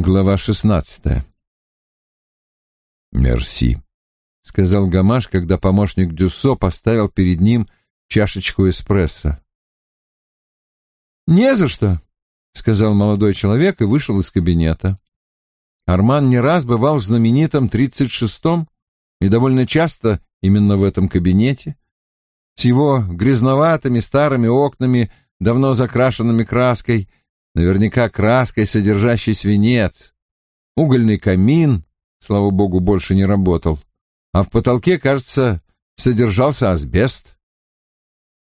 Глава шестнадцатая. «Мерси», — сказал Гамаш, когда помощник Дюссо поставил перед ним чашечку эспрессо. «Не за что», — сказал молодой человек и вышел из кабинета. Арман не раз бывал в знаменитом тридцать шестом и довольно часто именно в этом кабинете. С его грязноватыми старыми окнами, давно закрашенными краской, наверняка краской, содержащей свинец. Угольный камин, слава богу, больше не работал, а в потолке, кажется, содержался асбест.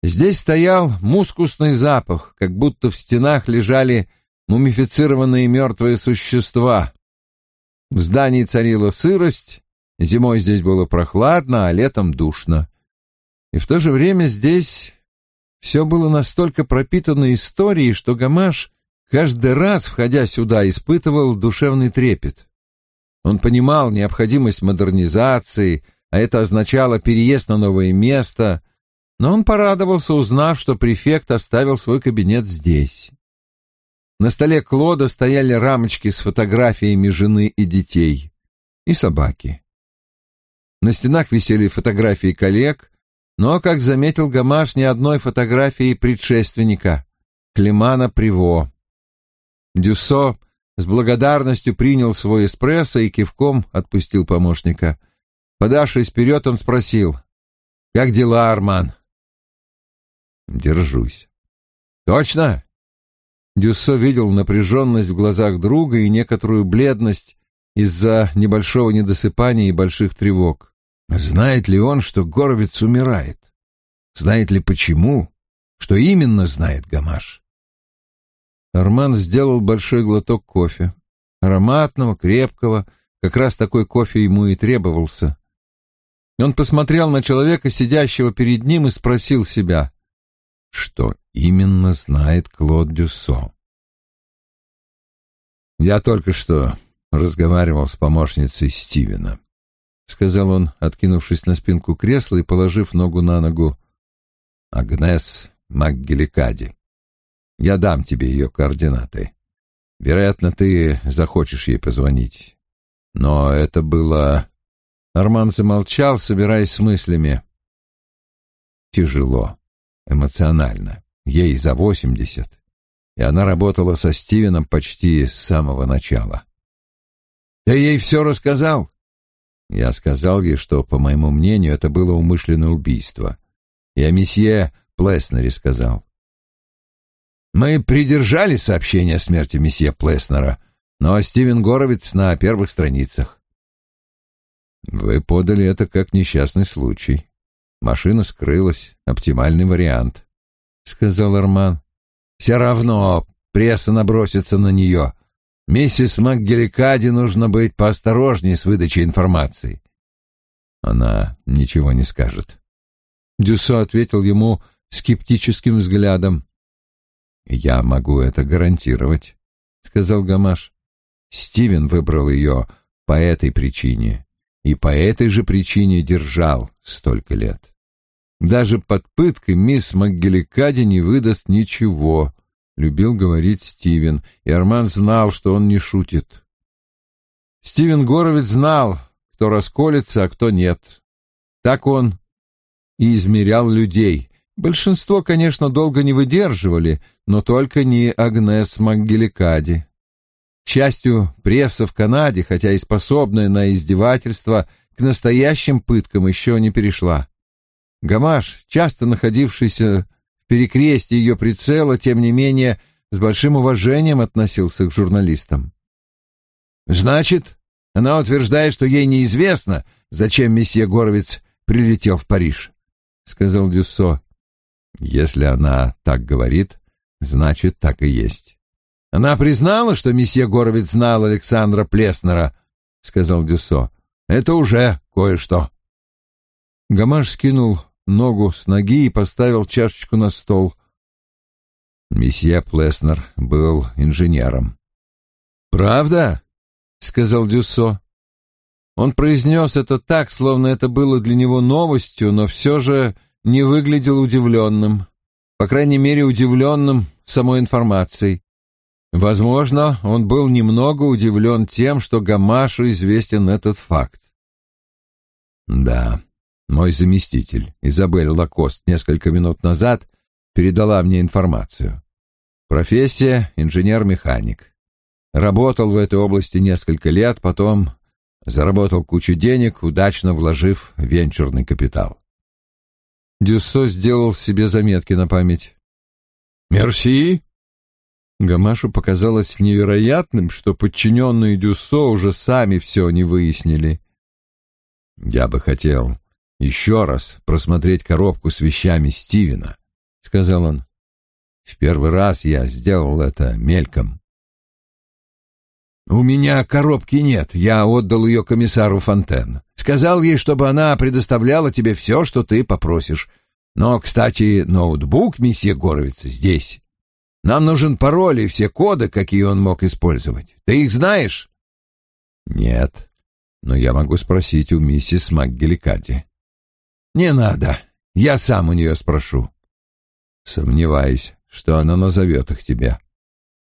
Здесь стоял мускусный запах, как будто в стенах лежали мумифицированные мертвые существа. В здании царила сырость, зимой здесь было прохладно, а летом душно. И в то же время здесь все было настолько пропитано историей, что Гамаш каждый раз, входя сюда, испытывал душевный трепет. Он понимал необходимость модернизации, а это означало переезд на новое место, но он порадовался, узнав, что префект оставил свой кабинет здесь. На столе Клода стояли рамочки с фотографиями жены и детей, и собаки. На стенах висели фотографии коллег, но, как заметил Гамаш, ни одной фотографии предшественника — Климана Приво. Дюссо с благодарностью принял свой эспрессо и кивком отпустил помощника. Подавшись вперед, он спросил, «Как дела, Арман?» «Держусь». «Точно?» Дюссо видел напряженность в глазах друга и некоторую бледность из-за небольшого недосыпания и больших тревог. Знает ли он, что Горовец умирает? Знает ли почему? Что именно знает Гамаш? Арман сделал большой глоток кофе. Ароматного, крепкого, как раз такой кофе ему и требовался. Он посмотрел на человека, сидящего перед ним, и спросил себя, что именно знает Клод Дюссо. «Я только что разговаривал с помощницей Стивена», — сказал он, откинувшись на спинку кресла и положив ногу на ногу. «Агнес МакГеликади. Я дам тебе ее координаты. Вероятно, ты захочешь ей позвонить. Но это было...» Арман замолчал, собираясь с мыслями. «Тяжело, эмоционально. Ей за восемьдесят, и она работала со Стивеном почти с самого начала». «Ты ей все рассказал?» Я сказал ей, что, по моему мнению, это было умышленное убийство. Я месье Плеснере сказал. Мы придержали сообщение о смерти месье Плеснера, но Стивен Горовец на первых страницах. Вы подали это как несчастный случай. Машина скрылась, оптимальный вариант, — сказал Арман. Все равно пресса набросится на нее. Миссис МакГеликади нужно быть поосторожнее с выдачей информации. Она ничего не скажет. Дюсо ответил ему скептическим взглядом. «Я могу это гарантировать», — сказал Гамаш. «Стивен выбрал ее по этой причине и по этой же причине держал столько лет. Даже под пыткой мисс МакГеликади не выдаст ничего», — любил говорить Стивен, и Арман знал, что он не шутит. Стивен Горовец знал, кто расколется, а кто нет. Так он и измерял людей, Большинство, конечно, долго не выдерживали, но только не Агнес Мангеликади. К счастью, пресса в Канаде, хотя и способная на издевательство, к настоящим пыткам еще не перешла. Гамаш, часто находившийся в перекрестии ее прицела, тем не менее, с большим уважением относился к журналистам. «Значит, она утверждает, что ей неизвестно, зачем месье Горовец прилетел в Париж», — сказал Дюссо. Если она так говорит, значит, так и есть. Она признала, что месье Горовец знал Александра Плеснера, — сказал Дюссо. Это уже кое-что. Гамаш скинул ногу с ноги и поставил чашечку на стол. Месье Плеснер был инженером. «Правда?» — сказал Дюссо. Он произнес это так, словно это было для него новостью, но все же не выглядел удивленным, по крайней мере, удивленным самой информацией. Возможно, он был немного удивлен тем, что Гамашу известен этот факт. Да, мой заместитель, Изабель Лакост, несколько минут назад передала мне информацию. Профессия — инженер-механик. Работал в этой области несколько лет, потом заработал кучу денег, удачно вложив венчурный капитал. Дюссо сделал себе заметки на память. «Мерси!» Гамашу показалось невероятным, что подчиненные Дюссо уже сами все не выяснили. «Я бы хотел еще раз просмотреть коробку с вещами Стивена», — сказал он. «В первый раз я сделал это мельком». «У меня коробки нет, я отдал ее комиссару Фонтен. Сказал ей, чтобы она предоставляла тебе все, что ты попросишь. Но, кстати, ноутбук месье Горовица здесь. Нам нужен пароль и все коды, какие он мог использовать. Ты их знаешь?» «Нет, но я могу спросить у миссис МакГеликади». «Не надо, я сам у нее спрошу». «Сомневаюсь, что она назовет их тебе».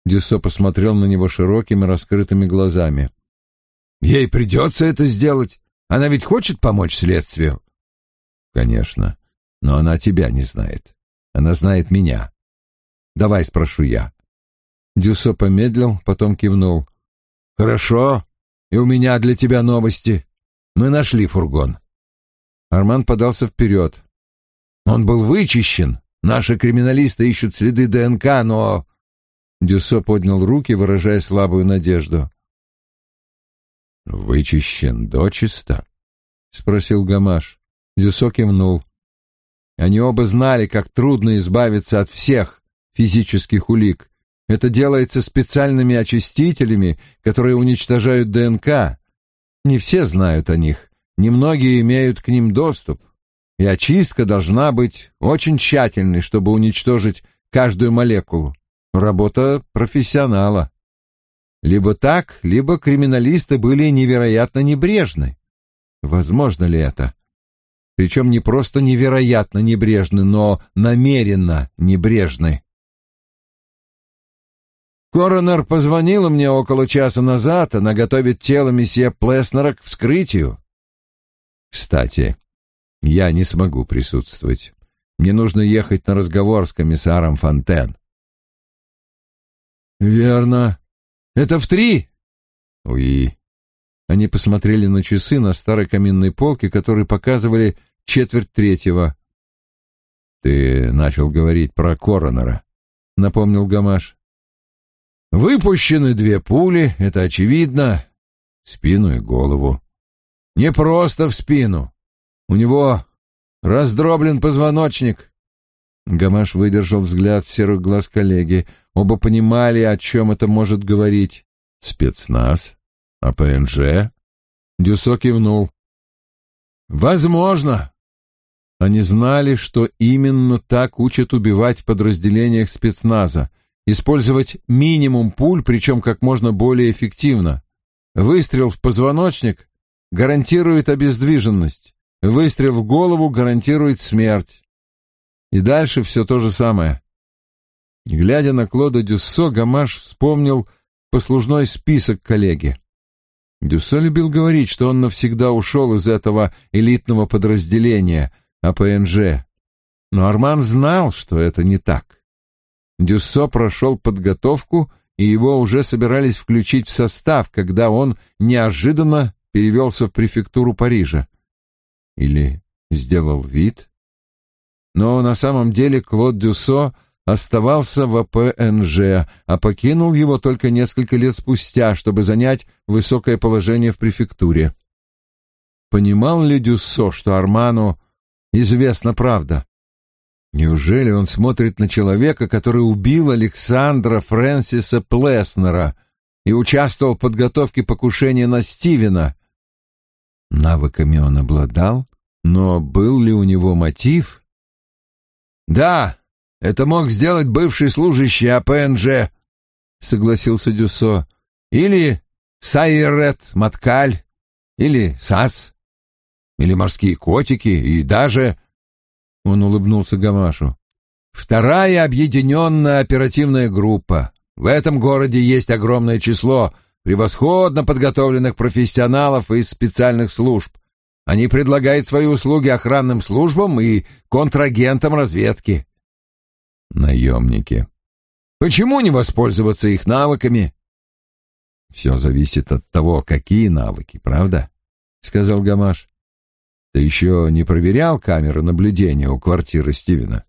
Дюссо посмотрел на него широкими раскрытыми глазами. «Ей придется это сделать. Она ведь хочет помочь следствию?» «Конечно, но она тебя не знает. Она знает меня. Давай спрошу я». Дюссо помедлил, потом кивнул. «Хорошо, и у меня для тебя новости. Мы нашли фургон». Арман подался вперед. «Он был вычищен. Наши криминалисты ищут следы ДНК, но...» Дюссо поднял руки, выражая слабую надежду. «Вычищен дочисто?» — спросил Гамаш. Дюссо кивнул. Они оба знали, как трудно избавиться от всех физических улик. Это делается специальными очистителями, которые уничтожают ДНК. Не все знают о них, немногие имеют к ним доступ. И очистка должна быть очень тщательной, чтобы уничтожить каждую молекулу. Работа профессионала. Либо так, либо криминалисты были невероятно небрежны. Возможно ли это? Причем не просто невероятно небрежны, но намеренно небрежны. Коронер позвонила мне около часа назад, она готовит тело месье Плеснера к вскрытию. Кстати, я не смогу присутствовать. Мне нужно ехать на разговор с комиссаром Фонтен. Верно. Это в три? Уи. Они посмотрели на часы на старой каминной полке, которые показывали четверть третьего. Ты начал говорить про коронера, напомнил Гамаш. Выпущены две пули, это очевидно, в спину и голову. Не просто в спину. У него раздроблен позвоночник. Гамаш выдержал взгляд серых глаз коллеги. Оба понимали, о чем это может говорить. Спецназ? А ПНЖ? Дюсо кивнул. Возможно. Они знали, что именно так учат убивать в подразделениях спецназа — использовать минимум пуль, причем как можно более эффективно. Выстрел в позвоночник гарантирует обездвиженность, выстрел в голову гарантирует смерть. И дальше все то же самое. Глядя на Клода Дюссо, Гамаш вспомнил послужной список коллеги. Дюссо любил говорить, что он навсегда ушел из этого элитного подразделения АПНЖ. Но Арман знал, что это не так. Дюссо прошел подготовку, и его уже собирались включить в состав, когда он неожиданно перевелся в префектуру Парижа. Или сделал вид? Но на самом деле Клод Дюссо оставался в АПНЖ, а покинул его только несколько лет спустя, чтобы занять высокое положение в префектуре. Понимал ли Дюссо, что Арману известна правда? Неужели он смотрит на человека, который убил Александра Фрэнсиса Плеснера и участвовал в подготовке покушения на Стивена? Навыками он обладал, но был ли у него мотив? «Да, это мог сделать бывший служащий АПНЖ», — согласился Дюсо. «Или Сайрет Маткаль, или САС, или морские котики, и даже...» Он улыбнулся Гамашу. «Вторая объединенная оперативная группа. В этом городе есть огромное число превосходно подготовленных профессионалов из специальных служб. Они предлагают свои услуги охранным службам и контрагентам разведки. Наемники. Почему не воспользоваться их навыками? Все зависит от того, какие навыки, правда? Сказал Гамаш. Ты еще не проверял камеры наблюдения у квартиры Стивена?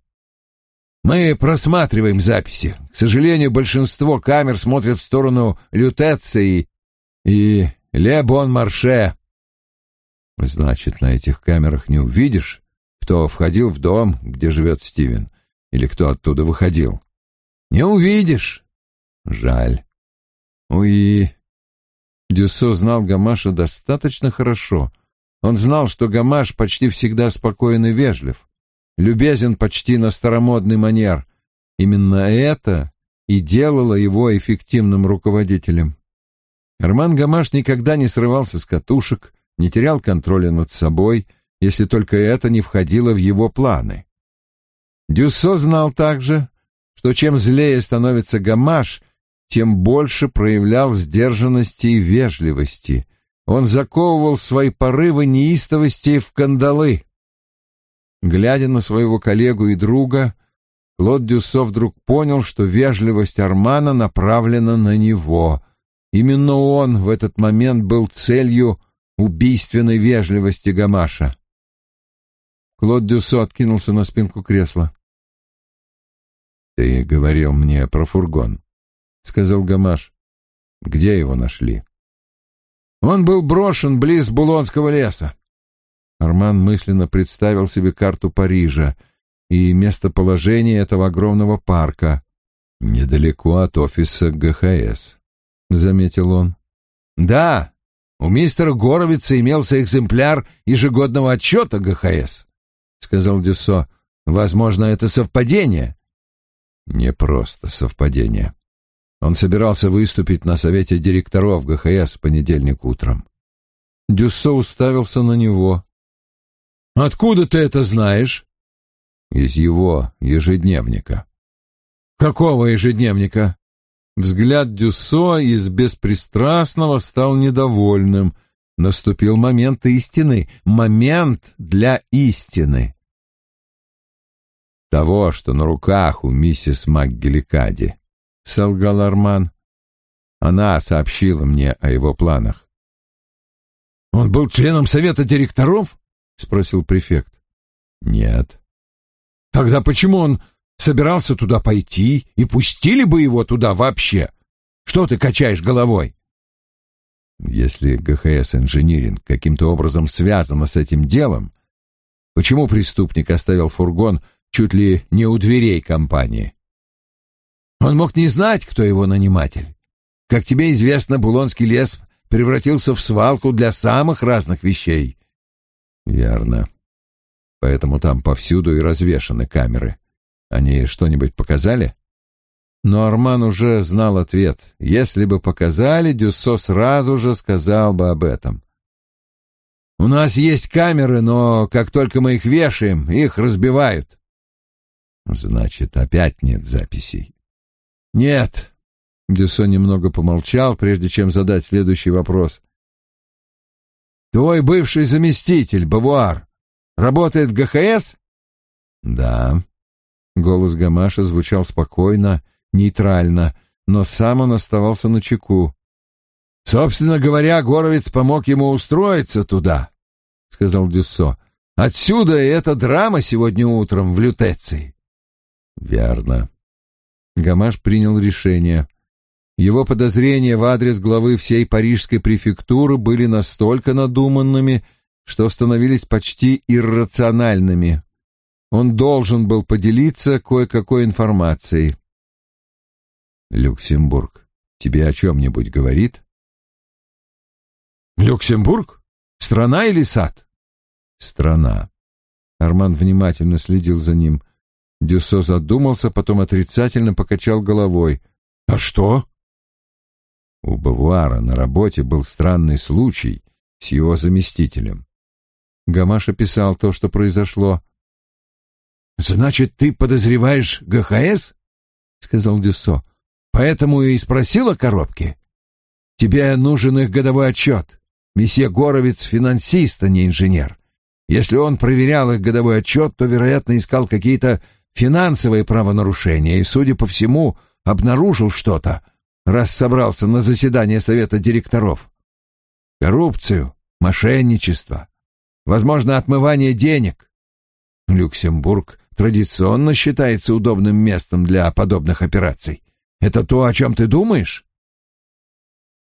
Мы просматриваем записи. К сожалению, большинство камер смотрят в сторону Лютеции и Ле Бон Марше. Значит, на этих камерах не увидишь, кто входил в дом, где живет Стивен, или кто оттуда выходил. Не увидишь. Жаль. Уи. Дюссо знал Гамаша достаточно хорошо. Он знал, что Гамаш почти всегда спокоен и вежлив любезен почти на старомодный манер. Именно это и делало его эффективным руководителем. Арман Гамаш никогда не срывался с катушек, не терял контроля над собой, если только это не входило в его планы. Дюссо знал также, что чем злее становится Гамаш, тем больше проявлял сдержанности и вежливости. Он заковывал свои порывы неистовости в кандалы. Глядя на своего коллегу и друга, Клод Дюссо вдруг понял, что вежливость Армана направлена на него. Именно он в этот момент был целью убийственной вежливости Гамаша. Клод Дюссо откинулся на спинку кресла. «Ты говорил мне про фургон», — сказал Гамаш. «Где его нашли?» «Он был брошен близ Булонского леса. Арман мысленно представил себе карту Парижа и местоположение этого огромного парка. «Недалеко от офиса ГХС», — заметил он. «Да, у мистера Горовица имелся экземпляр ежегодного отчета ГХС», — сказал Дюссо. «Возможно, это совпадение». «Не просто совпадение. Он собирался выступить на совете директоров ГХС в понедельник утром». Дюссо уставился на него. Откуда ты это знаешь? Из его ежедневника. Какого ежедневника? Взгляд Дюссо из беспристрастного стал недовольным. Наступил момент истины, момент для истины. Того, что на руках у миссис МакГеликади, — солгал Арман. Она сообщила мне о его планах. Он был членом совета директоров? — спросил префект. «Нет». «Тогда почему он собирался туда пойти, и пустили бы его туда вообще? Что ты качаешь головой?» «Если ГХС Инжиниринг каким-то образом связано с этим делом, почему преступник оставил фургон чуть ли не у дверей компании?» «Он мог не знать, кто его наниматель. Как тебе известно, Булонский лес превратился в свалку для самых разных вещей. Верно. Поэтому там повсюду и развешаны камеры. Они что-нибудь показали? Но Арман уже знал ответ. Если бы показали, Дюссо сразу же сказал бы об этом. «У нас есть камеры, но как только мы их вешаем, их разбивают». «Значит, опять нет записей?» «Нет». Дюссо немного помолчал, прежде чем задать следующий вопрос. Твой бывший заместитель, Бавуар, работает в ГХС? Да. Голос Гамаша звучал спокойно, нейтрально, но сам он оставался на чеку. Собственно говоря, Горовец помог ему устроиться туда, сказал Дюссо. Отсюда и эта драма сегодня утром в Лютеции. Верно. Гамаш принял решение. Его подозрения в адрес главы всей парижской префектуры были настолько надуманными, что становились почти иррациональными. Он должен был поделиться кое-какой информацией. «Люксембург тебе о чем-нибудь говорит?» «Люксембург? Страна или сад?» «Страна». Арман внимательно следил за ним. Дюссо задумался, потом отрицательно покачал головой. «А что?» У Бавуара на работе был странный случай с его заместителем. Гамаш описал то, что произошло. «Значит, ты подозреваешь ГХС?» — сказал Дюссо. Поэтому и спросил о коробке. Тебе нужен их годовой отчет. Месье Горовец — финансист, а не инженер. Если он проверял их годовой отчет, то, вероятно, искал какие-то финансовые правонарушения и, судя по всему, обнаружил что-то, раз собрался на заседание совета директоров. Коррупцию, мошенничество, возможно, отмывание денег. Люксембург традиционно считается удобным местом для подобных операций. Это то, о чем ты думаешь?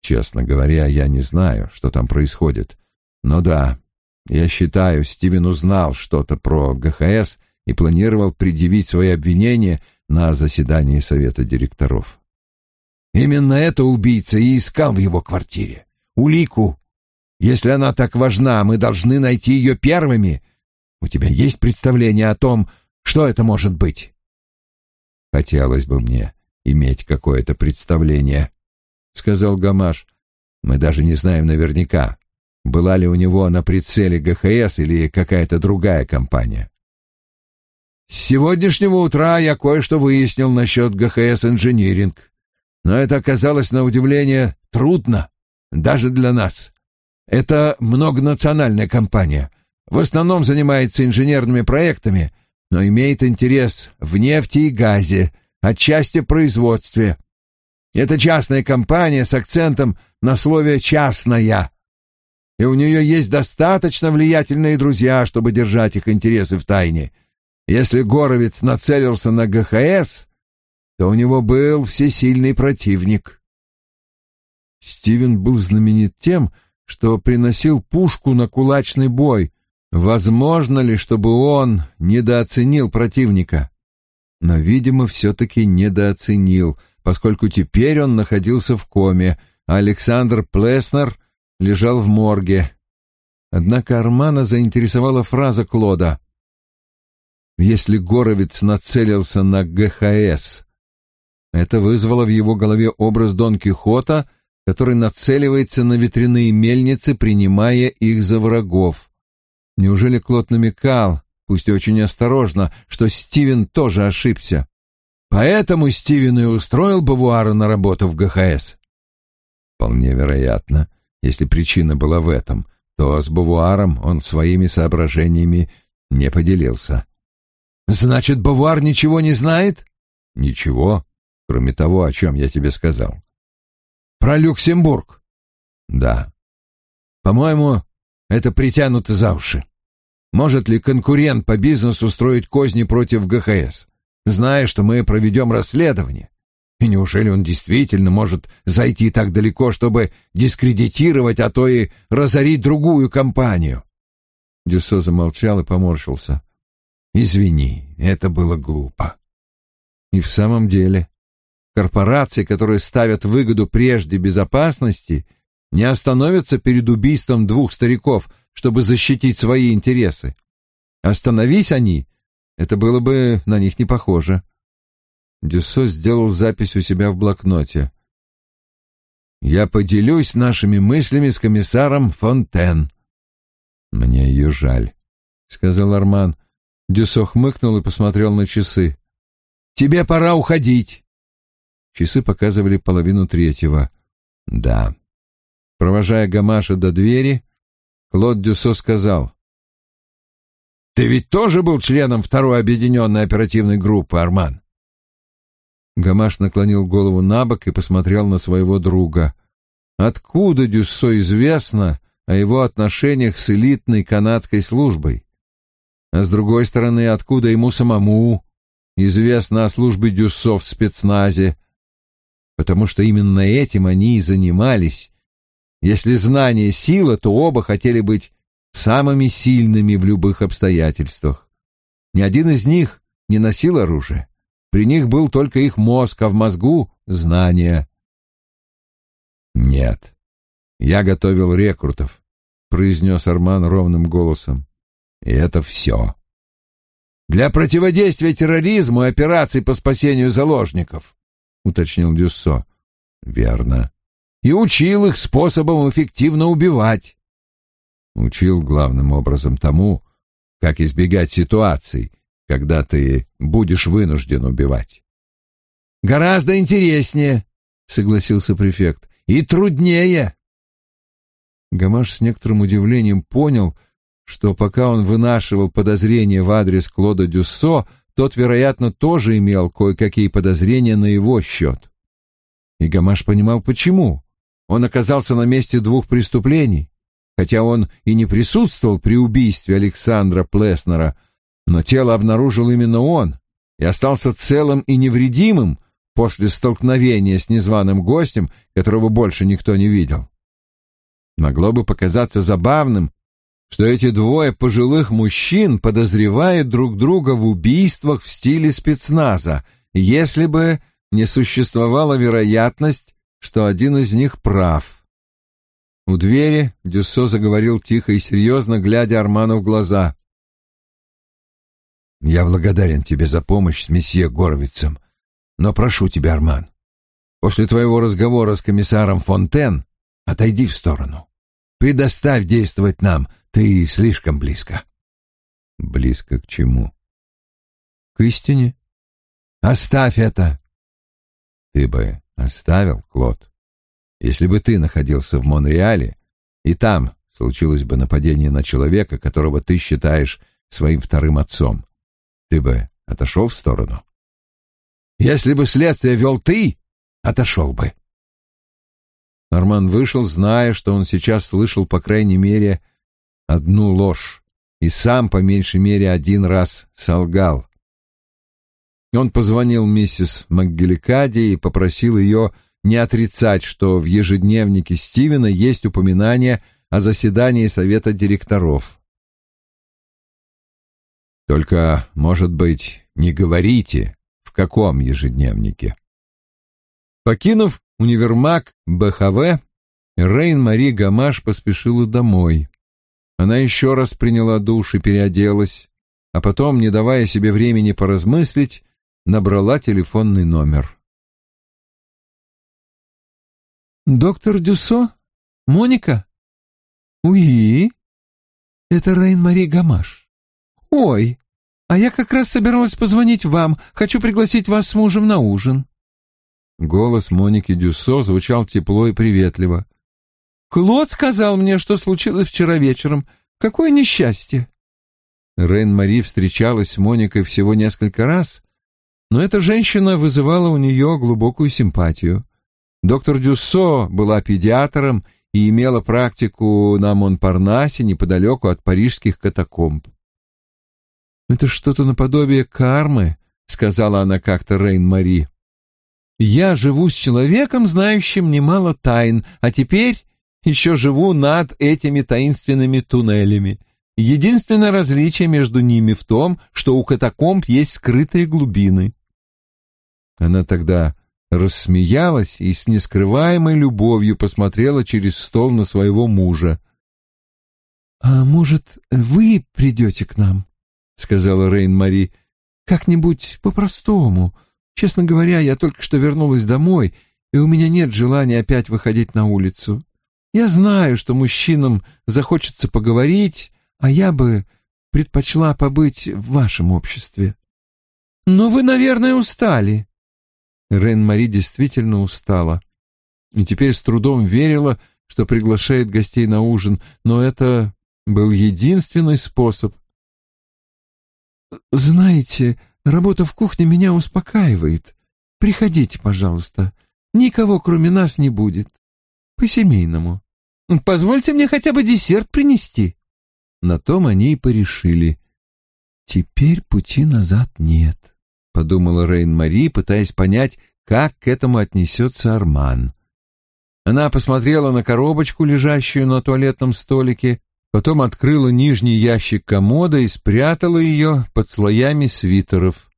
Честно говоря, я не знаю, что там происходит. Но да, я считаю, Стивен узнал что-то про ГХС и планировал предъявить свои обвинения на заседании совета директоров. Именно это убийца и искал в его квартире. Улику. Если она так важна, мы должны найти ее первыми. У тебя есть представление о том, что это может быть? Хотелось бы мне иметь какое-то представление, — сказал Гамаш. Мы даже не знаем наверняка, была ли у него на прицеле ГХС или какая-то другая компания. С сегодняшнего утра я кое-что выяснил насчет ГХС Инжиниринг, но это оказалось на удивление трудно, даже для нас. Это многонациональная компания, в основном занимается инженерными проектами, но имеет интерес в нефти и газе, отчасти производстве. Это частная компания с акцентом на слове «частная», и у нее есть достаточно влиятельные друзья, чтобы держать их интересы в тайне. Если Горовец нацелился на ГХС, то у него был всесильный противник. Стивен был знаменит тем, что приносил пушку на кулачный бой. Возможно ли, чтобы он недооценил противника? Но, видимо, все-таки недооценил, поскольку теперь он находился в коме, а Александр Плеснер лежал в морге. Однако Армана заинтересовала фраза Клода. «Если Горовец нацелился на ГХС», это вызвало в его голове образ Дон Кихота, который нацеливается на ветряные мельницы, принимая их за врагов. Неужели Клод намекал, пусть и очень осторожно, что Стивен тоже ошибся? Поэтому Стивен и устроил Бавуара на работу в ГХС. Вполне вероятно. Если причина была в этом, то с Бавуаром он своими соображениями не поделился. «Значит, Бавуар ничего не знает?» «Ничего, кроме того, о чем я тебе сказал». «Про Люксембург?» «Да». «По-моему, это притянуто за уши. Может ли конкурент по бизнесу строить козни против ГХС, зная, что мы проведем расследование? И неужели он действительно может зайти так далеко, чтобы дискредитировать, а то и разорить другую компанию? Дюссо замолчал и поморщился. Извини, это было глупо. И в самом деле, корпорации, которые ставят выгоду прежде безопасности, не остановятся перед убийством двух стариков, чтобы защитить свои интересы. Остановись они, это было бы на них не похоже. — Дюссо сделал запись у себя в блокноте. «Я поделюсь нашими мыслями с комиссаром Фонтен». «Мне ее жаль», — сказал Арман. Дюссо хмыкнул и посмотрел на часы. «Тебе пора уходить». Часы показывали половину третьего. «Да». Провожая Гамаша до двери, Клод Дюссо сказал. «Ты ведь тоже был членом второй объединенной оперативной группы, Арман?» Гамаш наклонил голову на бок и посмотрел на своего друга. Откуда Дюссо известно о его отношениях с элитной канадской службой? А с другой стороны, откуда ему самому известно о службе Дюссо в спецназе? Потому что именно этим они и занимались. Если знание — сила, то оба хотели быть самыми сильными в любых обстоятельствах. Ни один из них не носил оружие. При них был только их мозг, а в мозгу — знания. «Нет, я готовил рекрутов», — произнес Арман ровным голосом. «И это все». «Для противодействия терроризму и операций по спасению заложников», — уточнил Дюссо. «Верно. И учил их способом эффективно убивать». Учил главным образом тому, как избегать ситуаций, когда ты будешь вынужден убивать. Гораздо интереснее, согласился префект. И труднее. Гамаш с некоторым удивлением понял, что пока он вынашивал подозрения в адрес Клода Дюссо, тот, вероятно, тоже имел кое-какие подозрения на его счет. И Гамаш понимал, почему. Он оказался на месте двух преступлений, хотя он и не присутствовал при убийстве Александра Плеснера, но тело обнаружил именно он и остался целым и невредимым после столкновения с незваным гостем, которого больше никто не видел. Могло бы показаться забавным, что эти двое пожилых мужчин подозревают друг друга в убийствах в стиле спецназа, если бы не существовала вероятность, что один из них прав. У двери Дюссо заговорил тихо и серьезно, глядя Арману в глаза. «Я благодарен тебе за помощь с месье Горовицем, но прошу тебя, Арман, после твоего разговора с комиссаром Фонтен отойди в сторону. Предоставь действовать нам, ты слишком близко». «Близко к чему?» «К истине». «Оставь это!» «Ты бы оставил, Клод?» Если бы ты находился в Монреале, и там случилось бы нападение на человека, которого ты считаешь своим вторым отцом, ты бы отошел в сторону? Если бы следствие вел ты, отошел бы. Арман вышел, зная, что он сейчас слышал, по крайней мере, одну ложь, и сам, по меньшей мере, один раз солгал. Он позвонил миссис МакГеликаде и попросил ее не отрицать, что в ежедневнике Стивена есть упоминание о заседании совета директоров. Только, может быть, не говорите, в каком ежедневнике. Покинув универмаг БХВ, Рейн-Мари Гамаш поспешила домой. Она еще раз приняла душ и переоделась, а потом, не давая себе времени поразмыслить, набрала телефонный номер. «Доктор Дюсо? Моника?» «Уи?» «Это Рейн-Мари Гамаш». «Ой, а я как раз собиралась позвонить вам. Хочу пригласить вас с мужем на ужин». Голос Моники Дюсо звучал тепло и приветливо. «Клод сказал мне, что случилось вчера вечером. Какое несчастье!» Рейн-Мари встречалась с Моникой всего несколько раз, но эта женщина вызывала у нее глубокую симпатию. Доктор Дюссо была педиатром и имела практику на Монпарнасе неподалеку от парижских катакомб. «Это что-то наподобие кармы», — сказала она как-то Рейн-Мари. «Я живу с человеком, знающим немало тайн, а теперь еще живу над этими таинственными туннелями. Единственное различие между ними в том, что у катакомб есть скрытые глубины». Она тогда рассмеялась и с нескрываемой любовью посмотрела через стол на своего мужа. «А может, вы придете к нам?» — сказала Рейн-Мари. «Как-нибудь по-простому. Честно говоря, я только что вернулась домой, и у меня нет желания опять выходить на улицу. Я знаю, что мужчинам захочется поговорить, а я бы предпочла побыть в вашем обществе. Но вы, наверное, устали». Рен-Мари действительно устала и теперь с трудом верила, что приглашает гостей на ужин, но это был единственный способ. «Знаете, работа в кухне меня успокаивает. Приходите, пожалуйста. Никого, кроме нас, не будет. По-семейному. Позвольте мне хотя бы десерт принести». На том они и порешили. «Теперь пути назад нет» подумала Рейн-Мари, пытаясь понять, как к этому отнесется Арман. Она посмотрела на коробочку, лежащую на туалетном столике, потом открыла нижний ящик комода и спрятала ее под слоями свитеров.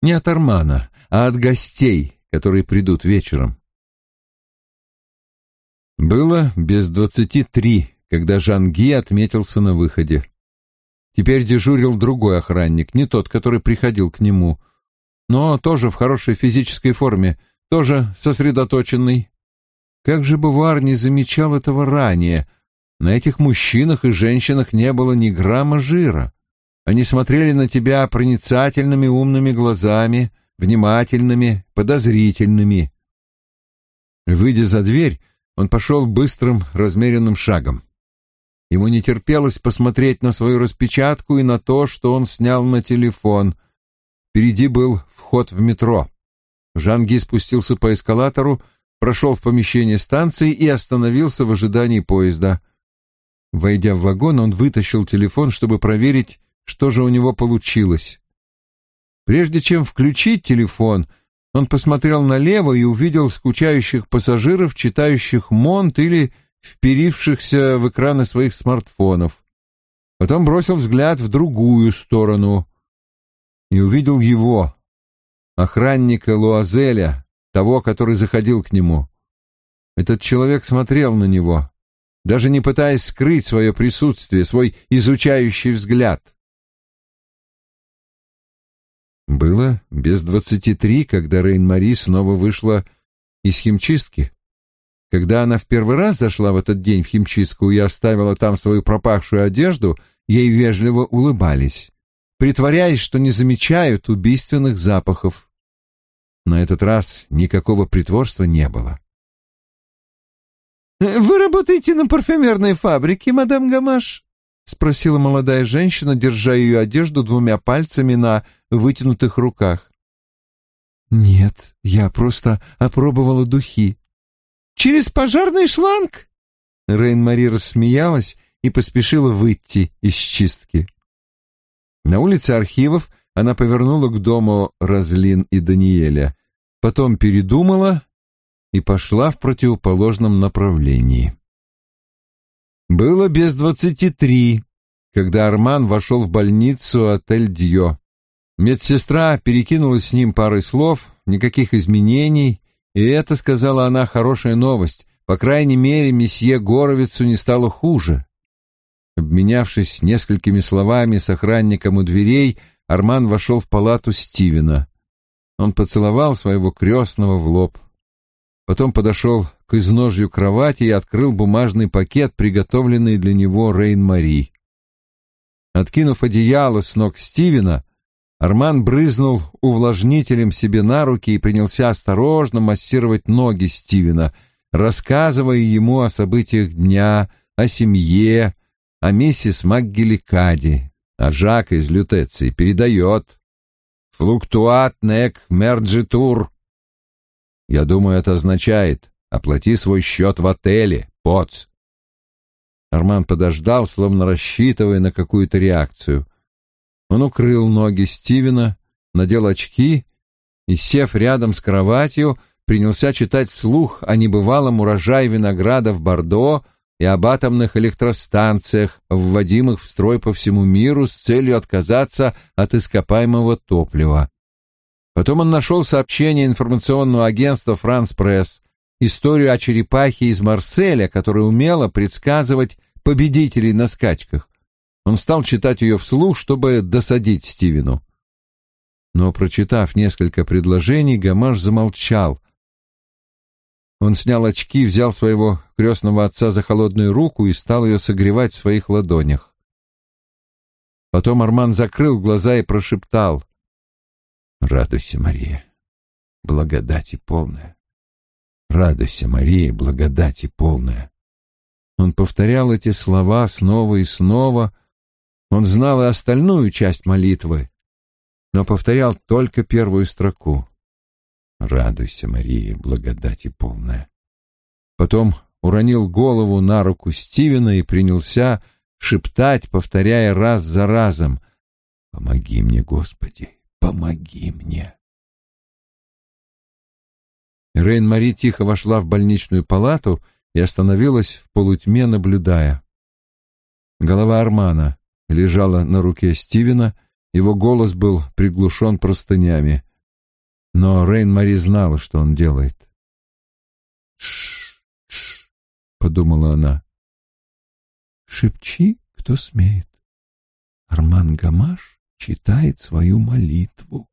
Не от Армана, а от гостей, которые придут вечером. Было без двадцати три, когда Жанги отметился на выходе. Теперь дежурил другой охранник, не тот, который приходил к нему но тоже в хорошей физической форме, тоже сосредоточенный. Как же Бувар не замечал этого ранее? На этих мужчинах и женщинах не было ни грамма жира. Они смотрели на тебя проницательными умными глазами, внимательными, подозрительными. Выйдя за дверь, он пошел быстрым, размеренным шагом. Ему не терпелось посмотреть на свою распечатку и на то, что он снял на телефон. Впереди был вход в метро. Жанги спустился по эскалатору, прошел в помещение станции и остановился в ожидании поезда. Войдя в вагон, он вытащил телефон, чтобы проверить, что же у него получилось. Прежде чем включить телефон, он посмотрел налево и увидел скучающих пассажиров, читающих Монт или вперившихся в экраны своих смартфонов. Потом бросил взгляд в другую сторону и увидел его, охранника Луазеля, того, который заходил к нему. Этот человек смотрел на него, даже не пытаясь скрыть свое присутствие, свой изучающий взгляд. Было без двадцати три, когда Рейн-Мари снова вышла из химчистки. Когда она в первый раз зашла в этот день в химчистку и оставила там свою пропахшую одежду, ей вежливо улыбались, притворяясь, что не замечают убийственных запахов. На этот раз никакого притворства не было. «Вы работаете на парфюмерной фабрике, мадам Гамаш?» — спросила молодая женщина, держа ее одежду двумя пальцами на вытянутых руках. «Нет, я просто опробовала духи», Через пожарный шланг?» Рейн-Мари рассмеялась и поспешила выйти из чистки. На улице архивов она повернула к дому Разлин и Даниэля, потом передумала и пошла в противоположном направлении. Было без двадцати три, когда Арман вошел в больницу отель Дьо. Медсестра перекинулась с ним парой слов, никаких изменений, и это, сказала она, хорошая новость. По крайней мере, месье Горовицу не стало хуже. Обменявшись несколькими словами с охранником у дверей, Арман вошел в палату Стивена. Он поцеловал своего крестного в лоб. Потом подошел к изножью кровати и открыл бумажный пакет, приготовленный для него Рейн-Мари. Откинув одеяло с ног Стивена, Арман брызнул увлажнителем себе на руки и принялся осторожно массировать ноги Стивена, рассказывая ему о событиях дня, о семье, о миссис МакГеликаде, а Жак из Лютеции передает «Флуктуат нек мерджитур». Я думаю, это означает «оплати свой счет в отеле, поц». Арман подождал, словно рассчитывая на какую-то реакцию. Он укрыл ноги Стивена, надел очки и, сев рядом с кроватью, принялся читать вслух о небывалом урожае винограда в Бордо и об атомных электростанциях, вводимых в строй по всему миру с целью отказаться от ископаемого топлива. Потом он нашел сообщение информационного агентства «Франс Пресс», историю о черепахе из Марселя, которая умела предсказывать победителей на скачках. Он стал читать ее вслух, чтобы досадить Стивену. Но, прочитав несколько предложений, Гамаш замолчал. Он снял очки, взял своего крестного отца за холодную руку и стал ее согревать в своих ладонях. Потом Арман закрыл глаза и прошептал. «Радуйся, Мария, благодати полная. Радуйся, Мария, благодати полная». Он повторял эти слова снова и снова, он знал и остальную часть молитвы, но повторял только первую строку. «Радуйся, Мария, благодати полная». Потом уронил голову на руку Стивена и принялся шептать, повторяя раз за разом «Помоги мне, Господи, помоги мне». Рейн-Мари тихо вошла в больничную палату и остановилась в полутьме, наблюдая. Голова Армана лежала на руке Стивена, его голос был приглушен простынями. Но Рейн-Мари знала, что он делает. «Ш-ш-ш», — подумала она. «Шепчи, кто смеет. Арман Гамаш читает свою молитву».